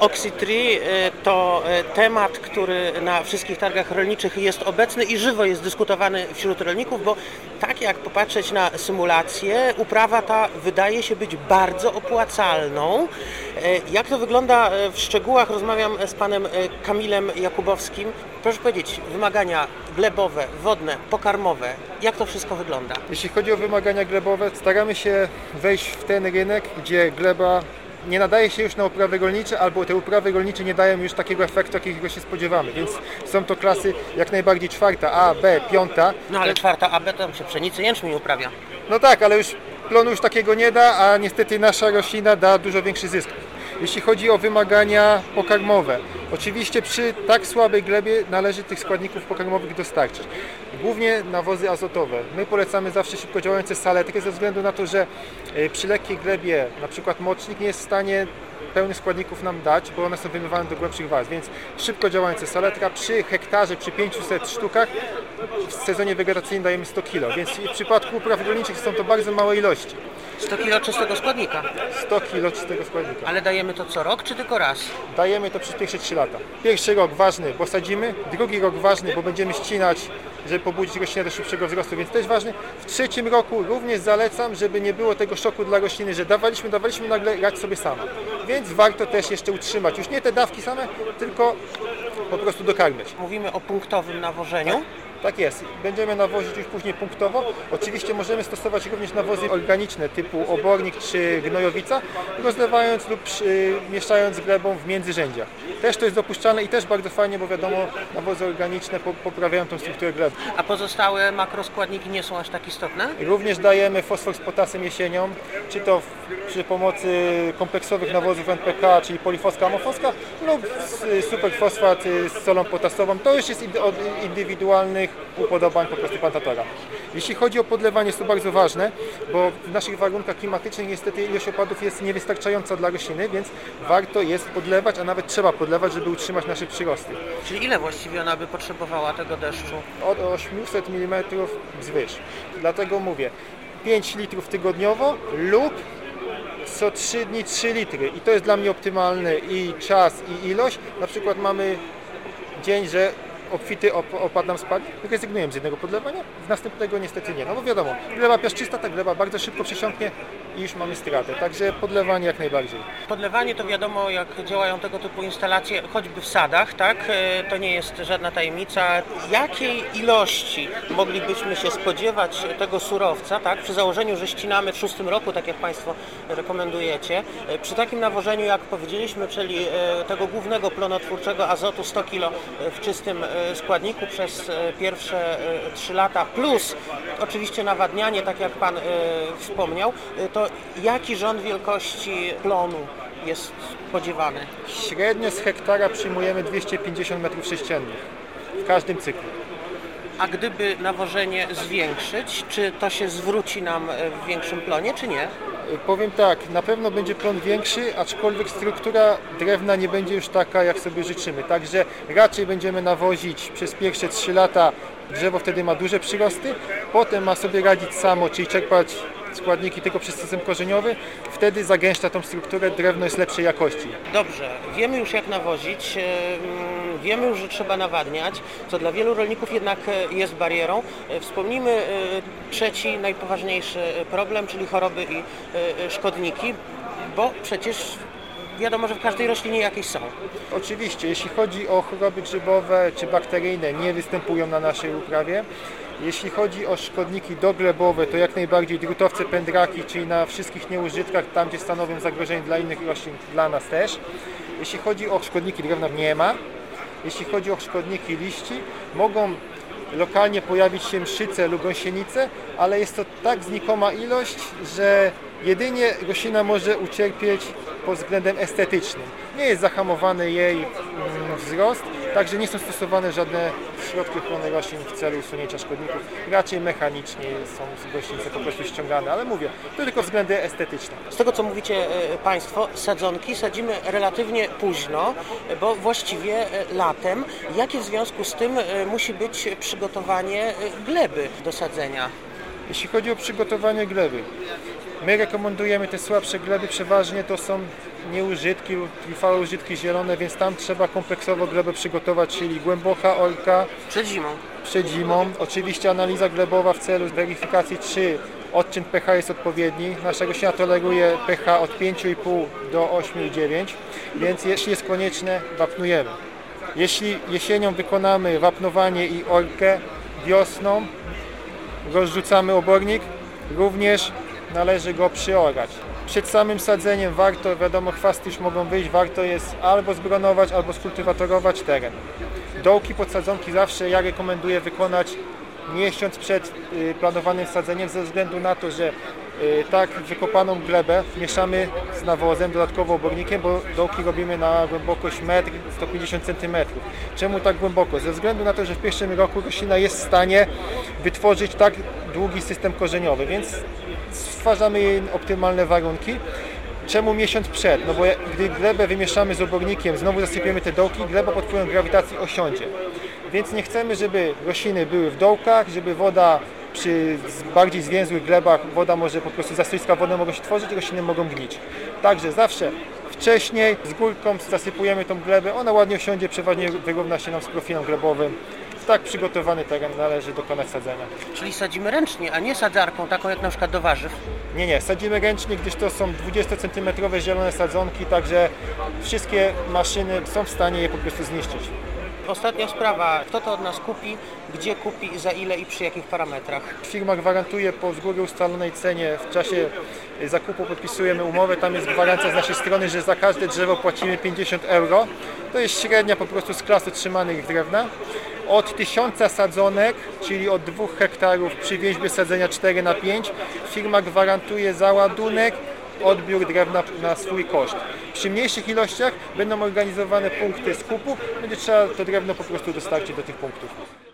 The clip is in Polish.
Oxytree e, to e, temat, który na wszystkich targach rolniczych jest obecny i żywo jest dyskutowany wśród rolników, bo tak jak popatrzeć na symulację, uprawa ta wydaje się być bardzo opłacalną. E, Jak to wygląda w szczegółach? Rozmawiam z panem Kamilem Jakubowskim. Proszę powiedzieć, wymagania glebowe, wodne, pokarmowe, jak to wszystko wygląda? Jeśli chodzi o wymagania glebowe, staramy się wejść w ten rynek, gdzie gleba nie nadaje się już na uprawy rolnicze, albo te uprawy rolnicze nie dają już takiego efektu, jakiego się spodziewamy. Więc są to klasy jak najbardziej czwarta, A, B, piąta. No ale czwarta AB tam się pszenicy jęczmień uprawia. No tak, ale już plonu już takiego nie da, a niestety nasza roślina da dużo większy zysk. Jeśli chodzi o wymagania pokarmowe, oczywiście przy tak słabej glebie należy tych składników pokarmowych dostarczyć. Głównie nawozy azotowe. My polecamy zawsze szybko działające saletry ze względu na to, że e, przy lekkiej glebie, na przykład mocznik nie jest w stanie pełnych składników nam dać, bo one są wymywane do głębszych warstw, więc szybko działające saletra przy hektarze, przy 500 sztukach w sezonie wegetacyjnym dajemy 100 kg, więc w przypadku upraw rolniczych są to bardzo małe ilości. 100 kg czystego składnika. 100 kg czystego składnika. Ale dajemy to co rok, czy tylko raz? Dajemy to przez pierwsze 3 lata. Pierwszy rok ważny, bo sadzimy, drugi rok ważny, bo będziemy ścinać, żeby pobudzić roślinę do szybszego wzrostu, więc też ważny. W trzecim roku również zalecam, żeby nie było tego szoku dla rośliny, że dawaliśmy, dawaliśmy, nagle radź sobie sama. Więc warto też jeszcze utrzymać już nie te dawki same, tylko po prostu dokarmiać. Mówimy o punktowym nawożeniu. Tak jest. Będziemy nawozić już później punktowo. Oczywiście możemy stosować również nawozy organiczne typu obornik czy gnojowica, rozlewając lub przy, mieszając glebą w międzyrzędziach. Też to jest dopuszczalne i też bardzo fajnie, bo wiadomo, nawozy organiczne poprawiają tą strukturę gleby. A pozostałe makroskładniki nie są aż tak istotne? Również dajemy fosfor z potasem jesienią, czy to przy pomocy kompleksowych nawozów NPK, czyli polifoska, amofoska lub superfosfat z solą potasową. To już jest od indywidualnych upodobań po prostu plantatora. Jeśli chodzi o podlewanie, jest to bardzo ważne, bo w naszych warunkach klimatycznych niestety ilość opadów jest niewystarczająca dla rośliny, więc warto jest podlewać, a nawet trzeba podlewać, żeby utrzymać nasze przyrosty. Czyli ile właściwie ona by potrzebowała tego deszczu? Od 800 mm wzwyż. Dlatego mówię, 5 litrów tygodniowo lub co 3 dni 3 litry i to jest dla mnie optymalny i czas i ilość. Na przykład mamy dzień, że obfity op opad nam spadł, rezygnujemy z jednego podlewania, z następnego niestety nie. No bo wiadomo, gleba piaszczysta, ta gleba bardzo szybko przesiąknie i już mamy stratę. Także podlewanie jak najbardziej. Podlewanie to wiadomo, jak działają tego typu instalacje, choćby w sadach, tak? E, to nie jest żadna tajemnica. Jakiej ilości moglibyśmy się spodziewać tego surowca, tak? Przy założeniu, że ścinamy w szóstym roku, tak jak Państwo rekomendujecie. E, przy takim nawożeniu, jak powiedzieliśmy, czyli e, tego głównego plonotwórczego azotu 100 kg w czystym składniku przez pierwsze 3 lata, plus oczywiście nawadnianie, tak jak Pan wspomniał, to jaki rząd wielkości plonu jest spodziewany? Średnio z hektara przyjmujemy 250 m3 w każdym cyklu. A gdyby nawożenie zwiększyć, czy to się zwróci nam w większym plonie, czy nie? Powiem tak, na pewno będzie plon większy, aczkolwiek struktura drewna nie będzie już taka, jak sobie życzymy. Także raczej będziemy nawozić przez pierwsze 3 lata. Drzewo wtedy ma duże przyrosty, potem ma sobie radzić samo, czyli czerpać składniki tylko przez system korzeniowy, wtedy zagęszcza tą strukturę, drewno jest lepszej jakości. Dobrze, wiemy już jak nawozić, wiemy już, że trzeba nawadniać, co dla wielu rolników jednak jest barierą. Wspomnijmy trzeci, najpoważniejszy problem, czyli choroby i szkodniki, bo przecież wiadomo, że w każdej roślinie jakieś są. Oczywiście, jeśli chodzi o choroby grzybowe czy bakteryjne, nie występują na naszej uprawie. Jeśli chodzi o szkodniki doglebowe, to jak najbardziej drutowce pędraki, czyli na wszystkich nieużytkach, tam gdzie stanowią zagrożenie dla innych roślin, dla nas też. Jeśli chodzi o szkodniki drewna, nie ma. Jeśli chodzi o szkodniki liści, mogą lokalnie pojawić się mszyce lub gąsienice, ale jest to tak znikoma ilość, że jedynie roślina może ucierpieć pod względem estetycznym. Nie jest zahamowany jej wzrost, także nie są stosowane żadne środki ochrony roślin w celu usunięcia szkodników. Raczej mechanicznie są gościnice po prostu ściągane, ale mówię, to tylko względy estetyczne. Z tego co mówicie Państwo, sadzonki sadzimy relatywnie późno, bo właściwie latem. Jakie w związku z tym musi być przygotowanie gleby do sadzenia? Jeśli chodzi o przygotowanie gleby, My rekomendujemy te słabsze gleby, przeważnie to są nieużytki, trwałe użytki zielone, więc tam trzeba kompleksowo glebę przygotować, czyli głęboka orka Przed zimą. przed zimą. Oczywiście analiza glebowa w celu weryfikacji, czy odczyn pH jest odpowiedni. Nasza roślina toleruje pH od 5,5 do 8,9, więc jeśli jest konieczne, wapnujemy. Jeśli jesienią wykonamy wapnowanie i orkę, wiosną rozrzucamy obornik, również należy go przyorać. Przed samym sadzeniem warto, wiadomo chwasty już mogą wyjść, warto jest albo zgronować, albo skultywatorować teren. Dołki podsadzonki zawsze ja rekomenduję wykonać miesiąc przed y, planowanym sadzeniem ze względu na to, że y, tak wykopaną glebę mieszamy z nawozem, dodatkowo obornikiem, bo dołki robimy na głębokość 1 150 cm. Czemu tak głęboko? Ze względu na to, że w pierwszym roku roślina jest w stanie wytworzyć tak długi system korzeniowy, więc stwarzamy jej optymalne warunki. Czemu miesiąc przed? No bo gdy glebę wymieszamy z obornikiem, znowu zasypiemy te dołki, gleba pod wpływem grawitacji osiądzie. Więc nie chcemy, żeby rośliny były w dołkach, żeby woda przy bardziej zwięzłych glebach, woda może po prostu zastoiska wodne mogą się tworzyć, rośliny mogą gnić. Także zawsze wcześniej z górką zasypujemy tą glebę, ona ładnie osiądzie, przeważnie wyrówna się nam z profilem glebowym. Tak przygotowany teren należy dokonać sadzenia. Czyli sadzimy ręcznie, a nie sadzarką, taką jak na przykład do warzyw. Nie, nie, sadzimy ręcznie, gdyż to są 20 cm zielone sadzonki, także wszystkie maszyny są w stanie je po prostu zniszczyć. Ostatnia sprawa, kto to od nas kupi, gdzie kupi, za ile i przy jakich parametrach. Firma gwarantuje po z góry ustalonej cenie, w czasie zakupu podpisujemy umowę, tam jest gwarancja z naszej strony, że za każde drzewo płacimy 50 euro. To jest średnia po prostu z klas otrzymanych drewna. Od 1000 sadzonek, czyli od 2 hektarów przy więźbie sadzenia 4 na 5 firma gwarantuje załadunek, odbiór drewna na swój koszt. Przy mniejszych ilościach będą organizowane punkty skupu, będzie trzeba to drewno po prostu dostarczyć do tych punktów.